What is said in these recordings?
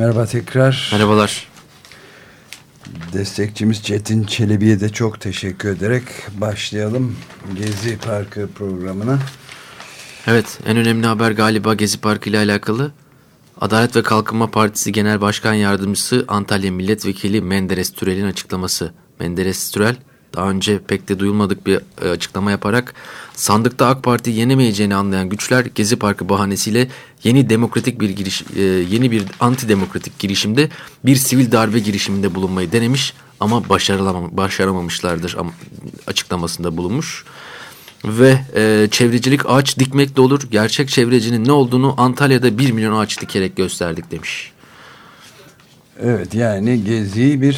Merhaba tekrar. Merhabalar. Destekçimiz Çetin Çelebi'ye de çok teşekkür ederek başlayalım Gezi Parkı programına. Evet en önemli haber galiba Gezi Parkı ile alakalı. Adalet ve Kalkınma Partisi Genel Başkan Yardımcısı Antalya Milletvekili Menderes Türel'in açıklaması. Menderes Türel daha önce pek de duyulmadık bir e, açıklama yaparak sandıkta AK Parti yenemeyeceğini anlayan güçler Gezi Parkı bahanesiyle yeni demokratik bir giriş, e, yeni bir antidemokratik girişimde bir sivil darbe girişiminde bulunmayı denemiş ama başaramamışlardır açıklamasında bulunmuş. Ve e, çevrecilik ağaç dikmekle olur. Gerçek çevrecinin ne olduğunu Antalya'da 1 milyon ağaç dikerek gösterdik demiş. Evet yani Gezi'yi bir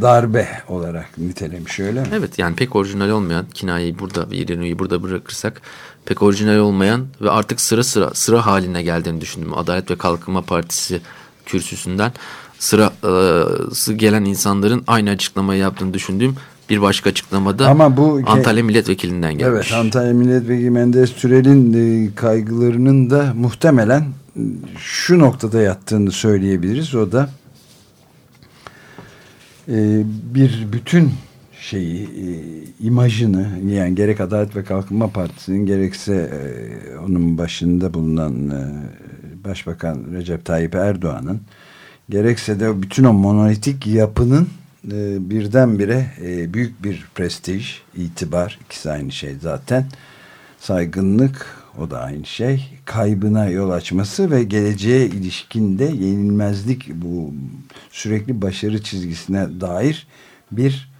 darbe olarak nitelemiş öyle mi? Evet yani pek orijinal olmayan kinayeyi burada iğreniyi burada bırakırsak pek orijinal olmayan ve artık sıra sıra sıra haline geldiğini düşündüm. Adalet ve Kalkınma Partisi kürsüsünden sırası gelen insanların aynı açıklamayı yaptığını düşündüğüm bir başka açıklamada Ama bu Antalya Milletvekilinden gelmiş. Evet Antalya Milletvekili Menderes Türel'in e, kaygılarının da muhtemelen şu noktada yattığını söyleyebiliriz. O da e, bir bütün şeyi e, imajını yani gerek Adalet ve Kalkınma Partisi'nin gerekse e, onun başında bulunan e, Başbakan Recep Tayyip Erdoğan'ın gerekse de bütün o monolitik yapının e, birdenbire büyük bir prestij, itibar ikisi aynı şey zaten saygınlık o da aynı şey. Kaybına yol açması ve geleceğe ilişkinde yenilmezlik bu sürekli başarı çizgisine dair bir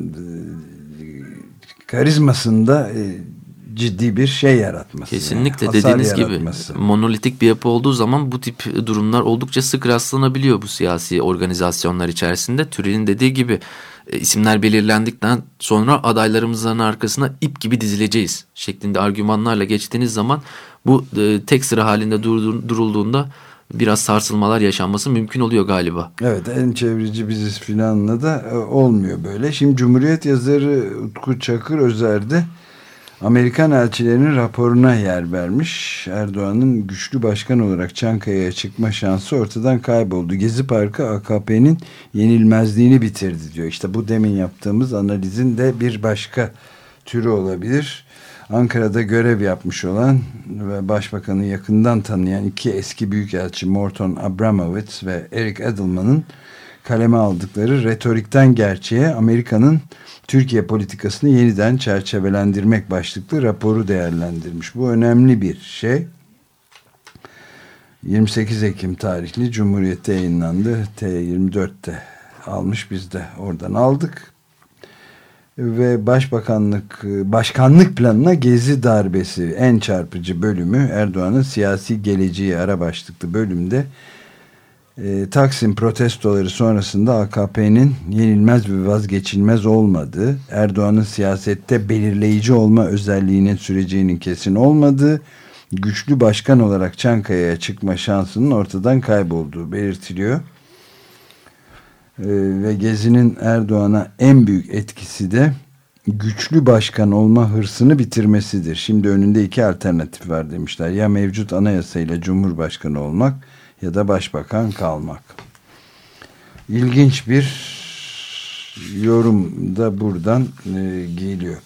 e, karizmasında e, ciddi bir şey yaratması. Kesinlikle yani, dediğiniz gibi monolitik bir yapı olduğu zaman bu tip durumlar oldukça sık rastlanabiliyor bu siyasi organizasyonlar içerisinde. Türel'in dediği gibi e, isimler belirlendikten sonra adaylarımızın arkasına ip gibi dizileceğiz şeklinde argümanlarla geçtiğiniz zaman bu e, tek sıra halinde dur, durulduğunda biraz sarsılmalar yaşanması mümkün oluyor galiba. Evet en çevreci biziz filanla da e, olmuyor böyle. Şimdi Cumhuriyet yazarı Utku Çakır Özer'de Amerikan elçilerinin raporuna yer vermiş. Erdoğan'ın güçlü başkan olarak Çankaya'ya çıkma şansı ortadan kayboldu. Gezi Parkı AKP'nin yenilmezliğini bitirdi diyor. İşte bu demin yaptığımız analizin de bir başka türü olabilir. Ankara'da görev yapmış olan ve başbakanı yakından tanıyan iki eski büyükelçi Morton Abramovich ve Eric Edelman'ın kaleme aldıkları retorikten gerçeğe Amerika'nın Türkiye politikasını yeniden çerçevelendirmek başlıklı raporu değerlendirmiş. Bu önemli bir şey. 28 Ekim tarihli Cumhuriyet'te yayınlandı. T24'te almış biz de oradan aldık. Ve Başbakanlık Başkanlık planına gezi darbesi en çarpıcı bölümü Erdoğan'ın siyasi geleceği ara başlıklı bölümde e, Taksim protestoları sonrasında AKP'nin yenilmez ve vazgeçilmez olmadığı, Erdoğan'ın siyasette belirleyici olma özelliğinin süreceğinin kesin olmadığı, güçlü başkan olarak Çankaya'ya çıkma şansının ortadan kaybolduğu belirtiliyor. E, ve Gezi'nin Erdoğan'a en büyük etkisi de güçlü başkan olma hırsını bitirmesidir. Şimdi önünde iki alternatif var demişler. Ya mevcut anayasayla cumhurbaşkanı olmak ya da başbakan kalmak. İlginç bir yorum da buradan e, geliyor.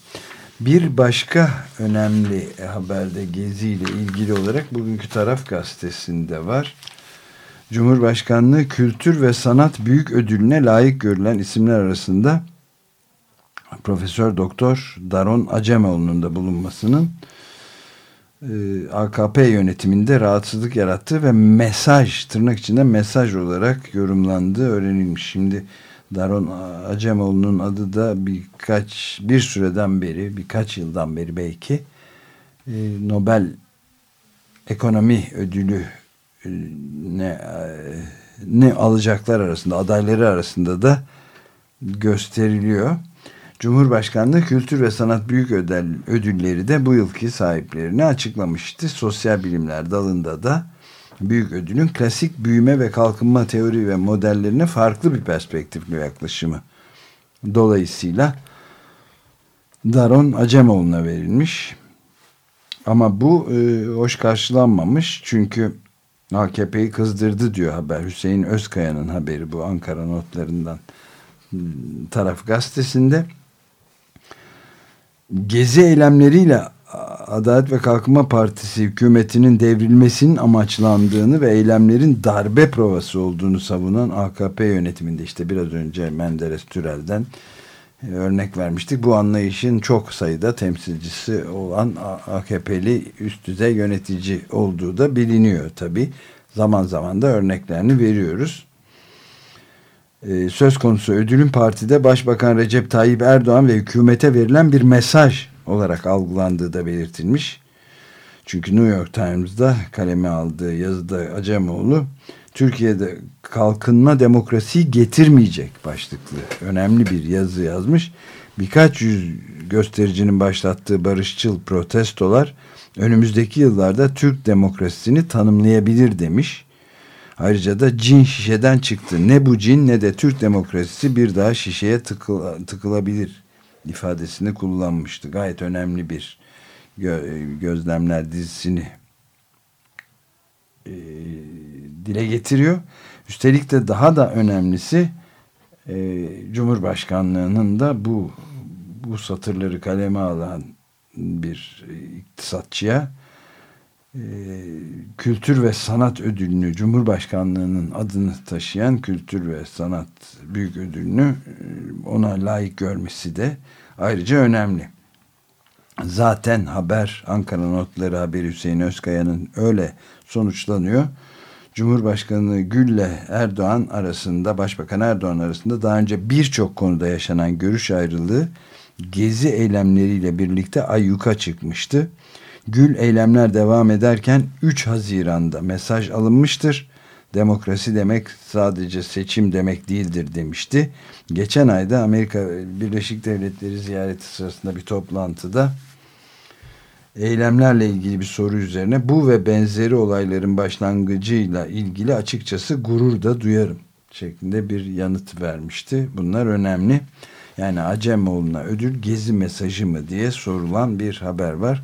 Bir başka önemli haberde Gezi ile ilgili olarak bugünkü Taraf Gazetesi'nde var. Cumhurbaşkanlığı Kültür ve Sanat Büyük Ödülüne layık görülen isimler arasında Profesör Doktor Daron Acemoğlu'nun da bulunmasının AKP yönetiminde rahatsızlık yarattığı ve mesaj tırnak içinde mesaj olarak yorumlandığı öğrenilmiş. Şimdi Daron Acemoğlu'nun adı da birkaç bir süreden beri birkaç yıldan beri belki e, Nobel Ekonomi Ödülü e, ne e, ne alacaklar arasında adayları arasında da gösteriliyor. Cumhurbaşkanlığı Kültür ve Sanat Büyük Ödül, Ödülleri de bu yılki sahiplerini açıklamıştı. Sosyal bilimler dalında da büyük ödülün klasik büyüme ve kalkınma teori ve modellerine farklı bir perspektifli yaklaşımı. Dolayısıyla Daron Acemoğlu'na verilmiş. Ama bu e, hoş karşılanmamış çünkü AKP'yi kızdırdı diyor haber. Hüseyin Özkaya'nın haberi bu Ankara notlarından taraf gazetesinde. Gezi eylemleriyle Adalet ve Kalkınma Partisi hükümetinin devrilmesinin amaçlandığını ve eylemlerin darbe provası olduğunu savunan AKP yönetiminde işte biraz önce Menderes Türel'den e, örnek vermiştik. Bu anlayışın çok sayıda temsilcisi olan AKP'li üst düzey yönetici olduğu da biliniyor tabi. Zaman zaman da örneklerini veriyoruz. Ee, söz konusu ödülün partide Başbakan Recep Tayyip Erdoğan ve hükümete verilen bir mesaj olarak algılandığı da belirtilmiş. Çünkü New York Times'da kaleme aldığı yazıda Acemoğlu Türkiye'de kalkınma demokrasiyi getirmeyecek başlıklı önemli bir yazı yazmış. Birkaç yüz göstericinin başlattığı barışçıl protestolar önümüzdeki yıllarda Türk demokrasisini tanımlayabilir demiş. Ayrıca da cin şişeden çıktı. Ne bu cin ne de Türk demokrasisi bir daha şişeye tıkıl, tıkılabilir ifadesini kullanmıştı. Gayet önemli bir gö gözlemler dizisini e, dile getiriyor. Üstelik de daha da önemlisi e, Cumhurbaşkanlığının da bu bu satırları kaleme alan bir iktisatçıya e, kültür ve sanat ödülünü Cumhurbaşkanlığının adını taşıyan kültür ve sanat büyük ödülünü e, ona layık görmesi de ayrıca önemli. Zaten haber Ankara Notları haberi Hüseyin Özkaya'nın öyle sonuçlanıyor. Cumhurbaşkanı Gül'le Erdoğan arasında, Başbakan Erdoğan arasında daha önce birçok konuda yaşanan görüş ayrılığı gezi eylemleriyle birlikte ayyuka çıkmıştı. Gül eylemler devam ederken 3 Haziran'da mesaj alınmıştır. Demokrasi demek sadece seçim demek değildir demişti. Geçen ayda Amerika Birleşik Devletleri ziyareti sırasında bir toplantıda eylemlerle ilgili bir soru üzerine bu ve benzeri olayların başlangıcıyla ilgili açıkçası gurur da duyarım şeklinde bir yanıt vermişti. Bunlar önemli. Yani Acemoğlu'na ödül gezi mesajı mı diye sorulan bir haber var.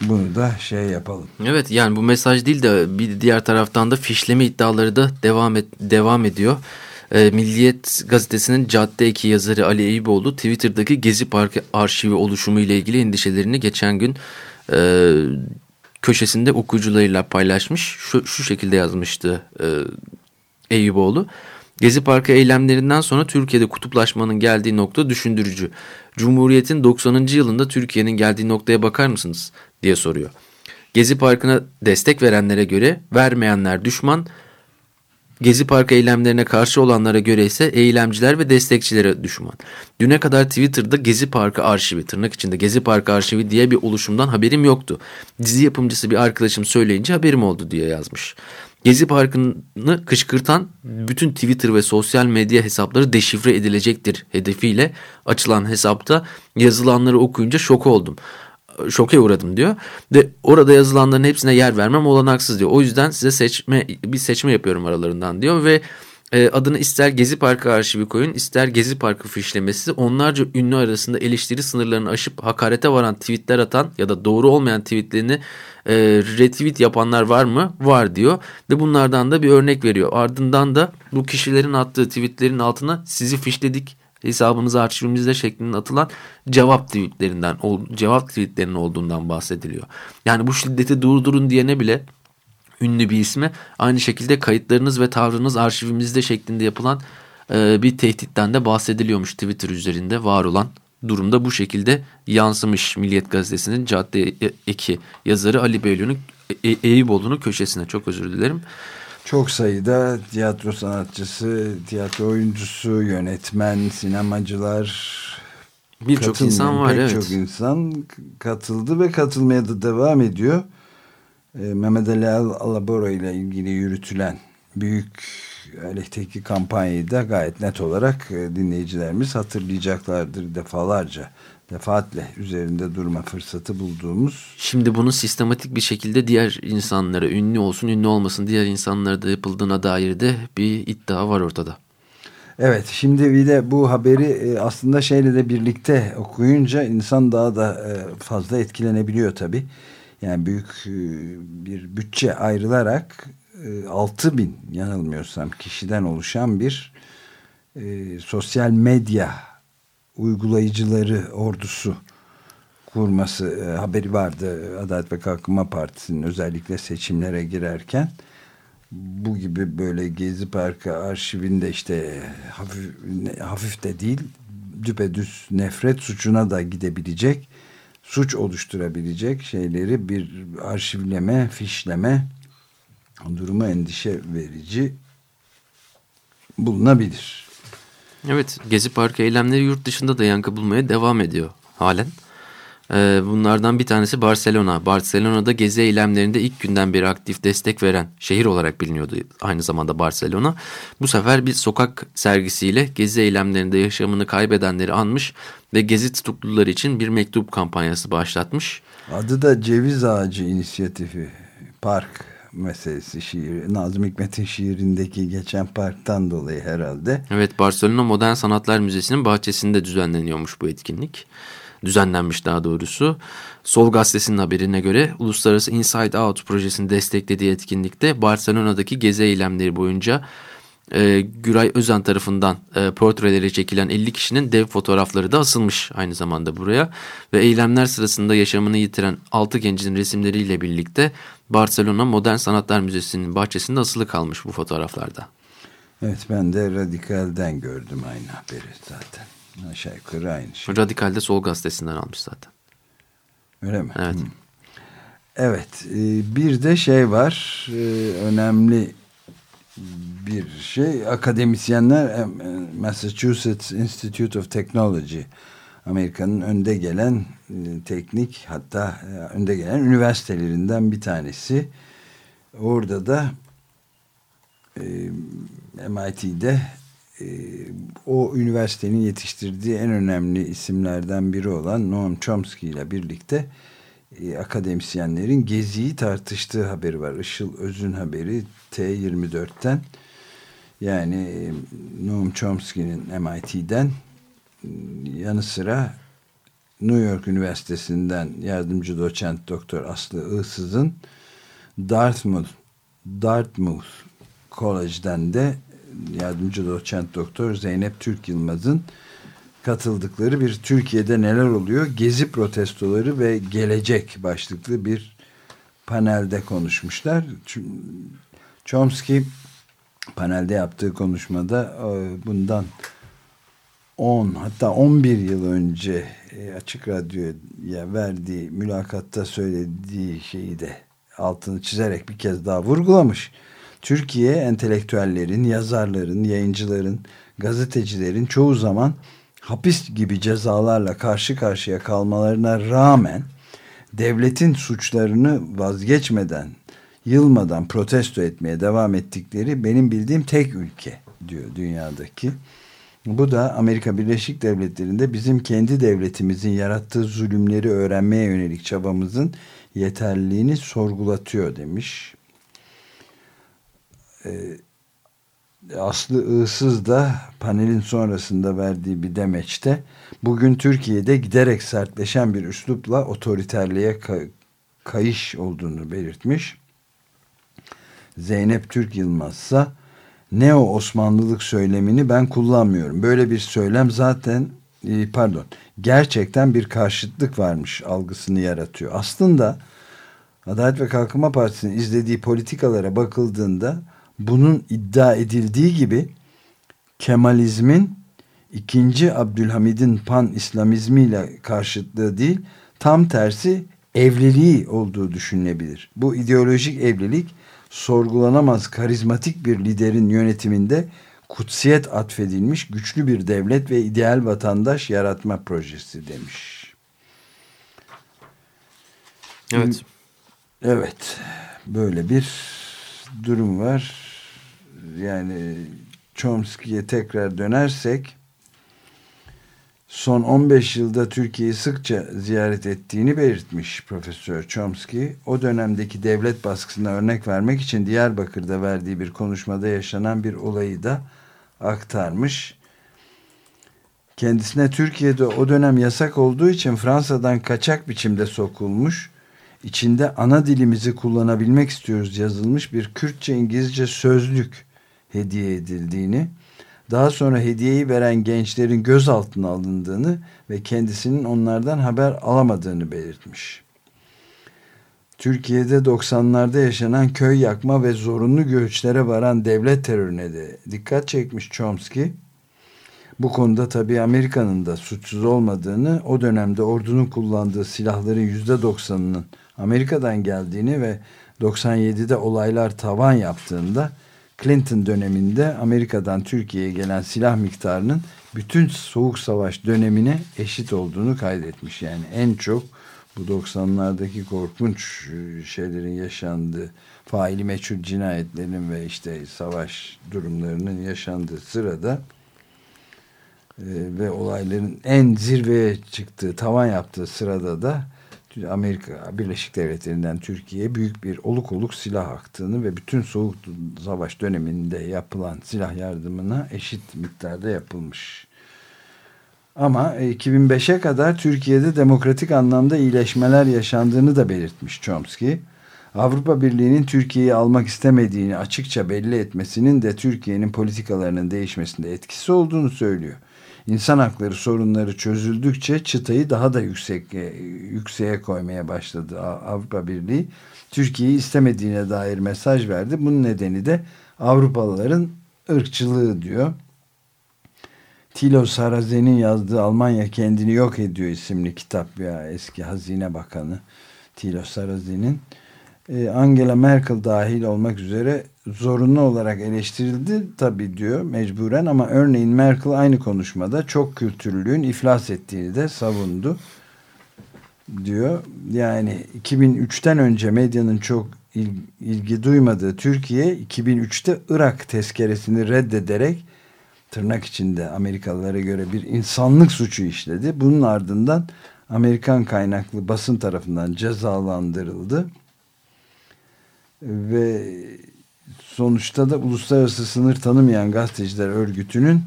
Bunu da şey yapalım. Evet yani bu mesaj değil de bir diğer taraftan da fişleme iddiaları da devam et, devam ediyor. E, Milliyet gazetesinin Cadde 2 yazarı Ali Eyüboğlu Twitter'daki Gezi Parkı arşivi oluşumu ile ilgili endişelerini geçen gün e, köşesinde okuyucularıyla paylaşmış. Şu, şu şekilde yazmıştı e, Eyüboğlu. Gezi Parkı eylemlerinden sonra Türkiye'de kutuplaşmanın geldiği nokta düşündürücü. Cumhuriyet'in 90. yılında Türkiye'nin geldiği noktaya bakar mısınız diye soruyor. Gezi Parkı'na destek verenlere göre vermeyenler düşman, Gezi Parkı eylemlerine karşı olanlara göre ise eylemciler ve destekçilere düşman. Düne kadar Twitter'da Gezi Parkı arşivi, tırnak içinde Gezi Parkı arşivi diye bir oluşumdan haberim yoktu. Dizi yapımcısı bir arkadaşım söyleyince haberim oldu diye yazmış. Gezi Parkı'nı kışkırtan bütün Twitter ve sosyal medya hesapları deşifre edilecektir hedefiyle açılan hesapta yazılanları okuyunca şok oldum şoke uğradım diyor. Ve orada yazılanların hepsine yer vermem olanaksız diyor. O yüzden size seçme bir seçme yapıyorum aralarından diyor ve e, adını ister Gezi Parkı arşivi koyun ister Gezi Parkı fişlemesi onlarca ünlü arasında eleştiri sınırlarını aşıp hakarete varan tweetler atan ya da doğru olmayan tweetlerini e, retweet yapanlar var mı? Var diyor ve bunlardan da bir örnek veriyor. Ardından da bu kişilerin attığı tweetlerin altına sizi fişledik hesabınız arşivimizde şeklinde atılan cevap tweetlerinden cevap tweetlerinin olduğundan bahsediliyor. Yani bu şiddeti durdurun diyene bile ünlü bir isme aynı şekilde kayıtlarınız ve tavrınız arşivimizde şeklinde yapılan e, bir tehditten de bahsediliyormuş Twitter üzerinde var olan durumda bu şekilde yansımış Milliyet Gazetesi'nin Cadde Eki yazarı Ali Beylül'ün e, Eyüboğlu'nun köşesine çok özür dilerim. Çok sayıda tiyatro sanatçısı, tiyatro oyuncusu, yönetmen, sinemacılar, birçok insan var. Pek evet. çok insan katıldı ve katılmaya da devam ediyor. E, Mehmet Ali Alabora ile ilgili yürütülen büyük elektrikli kampanyayı da gayet net olarak e, dinleyicilerimiz hatırlayacaklardır defalarca defaatle üzerinde durma fırsatı bulduğumuz. Şimdi bunun sistematik bir şekilde diğer insanlara ünlü olsun ünlü olmasın diğer insanlara da yapıldığına dair de bir iddia var ortada. Evet şimdi bir de bu haberi e, aslında şeyle de birlikte okuyunca insan daha da e, fazla etkilenebiliyor tabi. Yani büyük e, bir bütçe ayrılarak 6 bin yanılmıyorsam kişiden oluşan bir sosyal medya uygulayıcıları ordusu kurması haberi vardı Adalet ve Kalkınma Partisi'nin özellikle seçimlere girerken bu gibi böyle Gezi Parkı arşivinde işte hafif, hafif de değil düpedüz nefret suçuna da gidebilecek suç oluşturabilecek şeyleri bir arşivleme, fişleme durumu endişe verici bulunabilir. Evet, Gezi Parkı eylemleri yurt dışında da yankı bulmaya devam ediyor halen. Ee, bunlardan bir tanesi Barcelona. Barcelona'da gezi eylemlerinde ilk günden beri aktif destek veren şehir olarak biliniyordu aynı zamanda Barcelona. Bu sefer bir sokak sergisiyle gezi eylemlerinde yaşamını kaybedenleri anmış ve gezi tutukluları için bir mektup kampanyası başlatmış. Adı da Ceviz Ağacı İnisiyatifi. Park meselesi şiir. Nazım Hikmet'in şiirindeki geçen parktan dolayı herhalde. Evet Barcelona Modern Sanatlar Müzesi'nin bahçesinde düzenleniyormuş bu etkinlik düzenlenmiş daha doğrusu. Sol gazetesinin haberine göre Uluslararası Inside Out projesini desteklediği etkinlikte Barcelona'daki gezi eylemleri boyunca e, Güray Özen tarafından e, portreleri çekilen 50 kişinin dev fotoğrafları da asılmış aynı zamanda buraya. Ve eylemler sırasında yaşamını yitiren 6 gencin resimleriyle birlikte Barcelona Modern Sanatlar Müzesi'nin bahçesinde asılı kalmış bu fotoğraflarda. Evet ben de Radikal'den gördüm aynı haberi zaten. Aşağı yukarı aynı şey. Radikal'de Sol Gazetesi'nden almış zaten. Öyle mi? Evet. Hı. Evet. E, bir de şey var. E, önemli bir şey. Akademisyenler e, Massachusetts Institute of Technology Amerika'nın önde gelen teknik hatta önde gelen üniversitelerinden bir tanesi. Orada da MIT'de e, o üniversitenin yetiştirdiği en önemli isimlerden biri olan Noam Chomsky ile birlikte e, akademisyenlerin Gezi'yi tartıştığı haberi var. Işıl Öz'ün haberi T24'ten yani e, Noam Chomsky'nin MIT'den yanı sıra New York Üniversitesi'nden yardımcı doçent doktor Aslı Iğsız'ın Dartmouth Dartmouth College'den de yardımcı doçent doktor Zeynep Türk Yılmaz'ın katıldıkları bir Türkiye'de neler oluyor gezi protestoları ve gelecek başlıklı bir panelde konuşmuşlar. Chomsky panelde yaptığı konuşmada e, bundan 10 hatta 11 yıl önce e, Açık Radyo'ya verdiği mülakatta söylediği şeyi de altını çizerek bir kez daha vurgulamış. Türkiye entelektüellerin, yazarların, yayıncıların, gazetecilerin çoğu zaman hapis gibi cezalarla karşı karşıya kalmalarına rağmen devletin suçlarını vazgeçmeden, yılmadan protesto etmeye devam ettikleri benim bildiğim tek ülke diyor dünyadaki. Bu da Amerika Birleşik Devletleri'nde bizim kendi devletimizin yarattığı zulümleri öğrenmeye yönelik çabamızın yeterliliğini sorgulatıyor demiş. Ee, Aslı Iğsız da panelin sonrasında verdiği bir demeçte bugün Türkiye'de giderek sertleşen bir üslupla otoriterliğe kayış olduğunu belirtmiş. Zeynep Türk Yılmaz ise neo Osmanlılık söylemini ben kullanmıyorum. Böyle bir söylem zaten e, pardon gerçekten bir karşıtlık varmış algısını yaratıyor. Aslında Adalet ve Kalkınma Partisi'nin izlediği politikalara bakıldığında bunun iddia edildiği gibi Kemalizmin ikinci Abdülhamid'in pan İslamizmiyle karşıtlığı değil tam tersi evliliği olduğu düşünülebilir. Bu ideolojik evlilik sorgulanamaz karizmatik bir liderin yönetiminde kutsiyet atfedilmiş güçlü bir devlet ve ideal vatandaş yaratma projesi demiş. Evet. Evet. Böyle bir durum var. Yani Chomsky'ye tekrar dönersek son 15 yılda Türkiye'yi sıkça ziyaret ettiğini belirtmiş Profesör Chomsky. O dönemdeki devlet baskısına örnek vermek için Diyarbakır'da verdiği bir konuşmada yaşanan bir olayı da aktarmış. Kendisine Türkiye'de o dönem yasak olduğu için Fransa'dan kaçak biçimde sokulmuş içinde ana dilimizi kullanabilmek istiyoruz yazılmış bir Kürtçe İngilizce sözlük hediye edildiğini, daha sonra hediyeyi veren gençlerin gözaltına alındığını ve kendisinin onlardan haber alamadığını belirtmiş. Türkiye'de 90'larda yaşanan köy yakma ve zorunlu göçlere varan devlet terörüne de dikkat çekmiş Chomsky. Bu konuda tabii Amerika'nın da suçsuz olmadığını, o dönemde ordunun kullandığı silahların %90'ının Amerika'dan geldiğini ve 97'de olaylar tavan yaptığında Clinton döneminde Amerika'dan Türkiye'ye gelen silah miktarının bütün soğuk savaş dönemine eşit olduğunu kaydetmiş. Yani en çok bu 90'lardaki korkunç şeylerin yaşandığı faili meçhul cinayetlerin ve işte savaş durumlarının yaşandığı sırada e, ve olayların en zirveye çıktığı, tavan yaptığı sırada da Amerika Birleşik Devletleri'nden Türkiye'ye büyük bir oluk oluk silah aktığını ve bütün soğuk savaş döneminde yapılan silah yardımına eşit miktarda yapılmış. Ama 2005'e kadar Türkiye'de demokratik anlamda iyileşmeler yaşandığını da belirtmiş Chomsky. Avrupa Birliği'nin Türkiye'yi almak istemediğini açıkça belli etmesinin de Türkiye'nin politikalarının değişmesinde etkisi olduğunu söylüyor insan hakları sorunları çözüldükçe çıtayı daha da yüksek yükseğe koymaya başladı Avrupa Birliği. Türkiye'yi istemediğine dair mesaj verdi. Bunun nedeni de Avrupalıların ırkçılığı diyor. Tilo Sarazen'in yazdığı Almanya kendini yok ediyor isimli kitap ya eski hazine bakanı Tilo Sarazen'in e, Angela Merkel dahil olmak üzere zorunlu olarak eleştirildi tabi diyor mecburen ama örneğin Merkel aynı konuşmada çok kültürlülüğün iflas ettiğini de savundu diyor. Yani 2003'ten önce medyanın çok ilgi duymadığı Türkiye 2003'te Irak tezkeresini reddederek tırnak içinde Amerikalılara göre bir insanlık suçu işledi. Bunun ardından Amerikan kaynaklı basın tarafından cezalandırıldı ve sonuçta da uluslararası sınır tanımayan gazeteciler örgütünün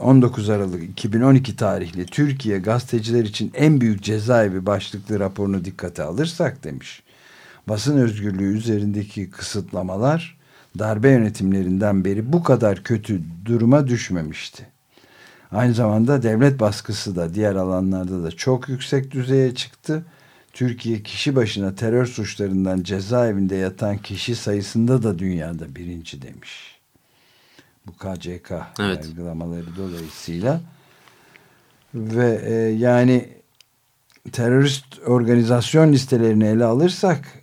19 Aralık 2012 tarihli Türkiye gazeteciler için en büyük cezaevi başlıklı raporunu dikkate alırsak demiş. Basın özgürlüğü üzerindeki kısıtlamalar darbe yönetimlerinden beri bu kadar kötü duruma düşmemişti. Aynı zamanda devlet baskısı da diğer alanlarda da çok yüksek düzeye çıktı Türkiye kişi başına terör suçlarından cezaevinde yatan kişi sayısında da dünyada birinci demiş. Bu KCK evet. yargılamaları dolayısıyla ve e, yani terörist organizasyon listelerini ele alırsak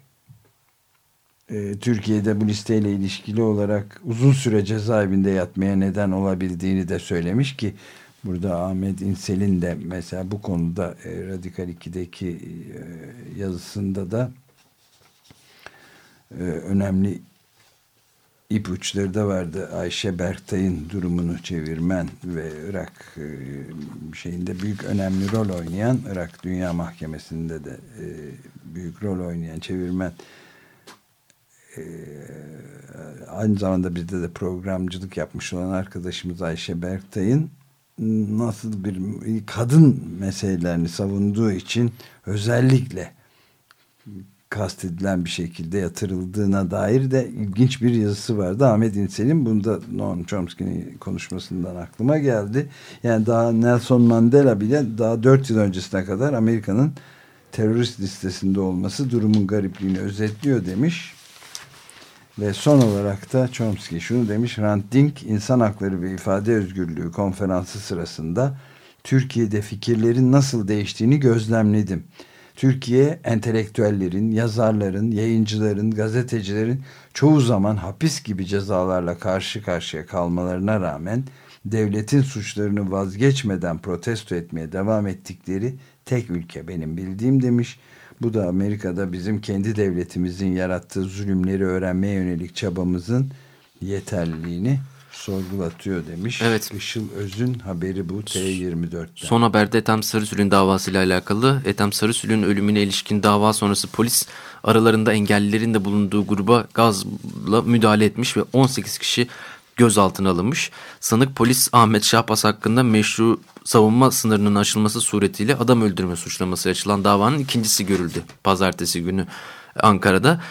e, Türkiye'de bu listeyle ilişkili olarak uzun süre cezaevinde yatmaya neden olabildiğini de söylemiş ki Burada Ahmet İnsel'in de mesela bu konuda e, Radikal 2'deki e, yazısında da e, önemli ipuçları da vardı. Ayşe Berktay'ın durumunu çevirmen ve Irak e, şeyinde büyük önemli rol oynayan Irak Dünya Mahkemesi'nde de e, büyük rol oynayan çevirmen e, aynı zamanda bizde de programcılık yapmış olan arkadaşımız Ayşe Berktay'ın nasıl bir kadın meselelerini savunduğu için özellikle kastedilen bir şekilde yatırıldığına dair de ilginç bir yazısı vardı. Ahmet İnsel'in bunda Noam Chomsky'nin konuşmasından aklıma geldi. Yani daha Nelson Mandela bile daha dört yıl öncesine kadar Amerika'nın terörist listesinde olması durumun garipliğini özetliyor demiş. Ve son olarak da Chomsky şunu demiş. Hrant Dink insan hakları ve ifade özgürlüğü konferansı sırasında Türkiye'de fikirlerin nasıl değiştiğini gözlemledim. Türkiye entelektüellerin, yazarların, yayıncıların, gazetecilerin çoğu zaman hapis gibi cezalarla karşı karşıya kalmalarına rağmen devletin suçlarını vazgeçmeden protesto etmeye devam ettikleri tek ülke benim bildiğim demiş. Bu da Amerika'da bizim kendi devletimizin yarattığı zulümleri öğrenmeye yönelik çabamızın yeterliliğini sorgulatıyor demiş. Evet. Işıl Öz'ün haberi bu T24'ten. Son haberde Ethem Sarısül'ün davasıyla alakalı. Ethem Sarısül'ün ölümüne ilişkin dava sonrası polis aralarında engellilerin de bulunduğu gruba gazla müdahale etmiş ve 18 kişi gözaltına alınmış. Sanık polis Ahmet Şahbaz hakkında meşru savunma sınırının aşılması suretiyle adam öldürme suçlaması açılan davanın ikincisi görüldü. Pazartesi günü Ankara'da.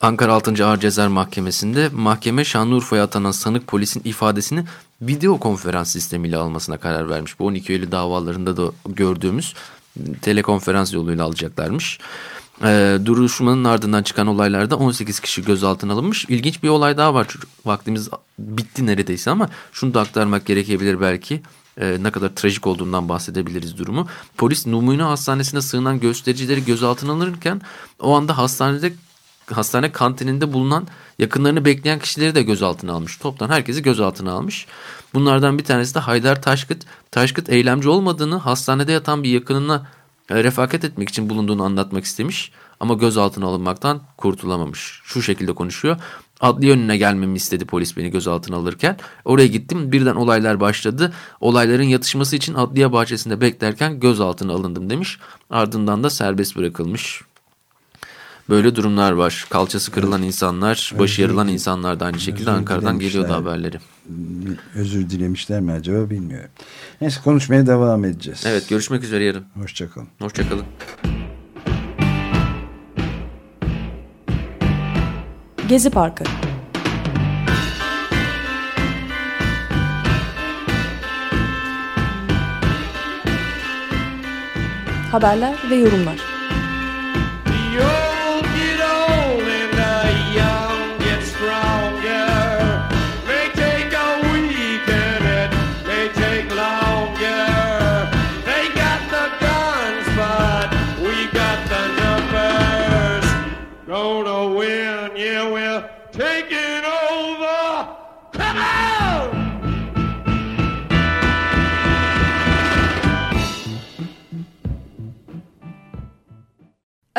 Ankara 6. Ağır Ceza Mahkemesi'nde mahkeme Şanlıurfa'ya atanan sanık polisin ifadesini video konferans sistemiyle almasına karar vermiş. Bu 12 Eylül davalarında da gördüğümüz telekonferans yoluyla alacaklarmış. E, duruşmanın ardından çıkan olaylarda 18 kişi gözaltına alınmış. İlginç bir olay daha var. Vaktimiz bitti neredeyse ama şunu da aktarmak gerekebilir belki. E, ne kadar trajik olduğundan bahsedebiliriz durumu. Polis numune hastanesine sığınan göstericileri gözaltına alırken o anda hastanede hastane kantininde bulunan yakınlarını bekleyen kişileri de gözaltına almış. Toptan herkesi gözaltına almış. Bunlardan bir tanesi de Haydar Taşkıt. Taşkıt eylemci olmadığını hastanede yatan bir yakınına refakat etmek için bulunduğunu anlatmak istemiş. Ama gözaltına alınmaktan kurtulamamış. Şu şekilde konuşuyor. Adli önüne gelmemi istedi polis beni gözaltına alırken. Oraya gittim birden olaylar başladı. Olayların yatışması için adliye bahçesinde beklerken gözaltına alındım demiş. Ardından da serbest bırakılmış. Böyle durumlar var. Kalçası kırılan insanlar, başı yarılan insanlar da aynı şekilde Ankara'dan geliyordu haberleri. Özür dilemişler mi acaba bilmiyorum. Neyse konuşmaya devam edeceğiz. Evet görüşmek üzere yarın. Hoşçakalın. Hoşçakalın. Gezi Parkı Haberler ve yorumlar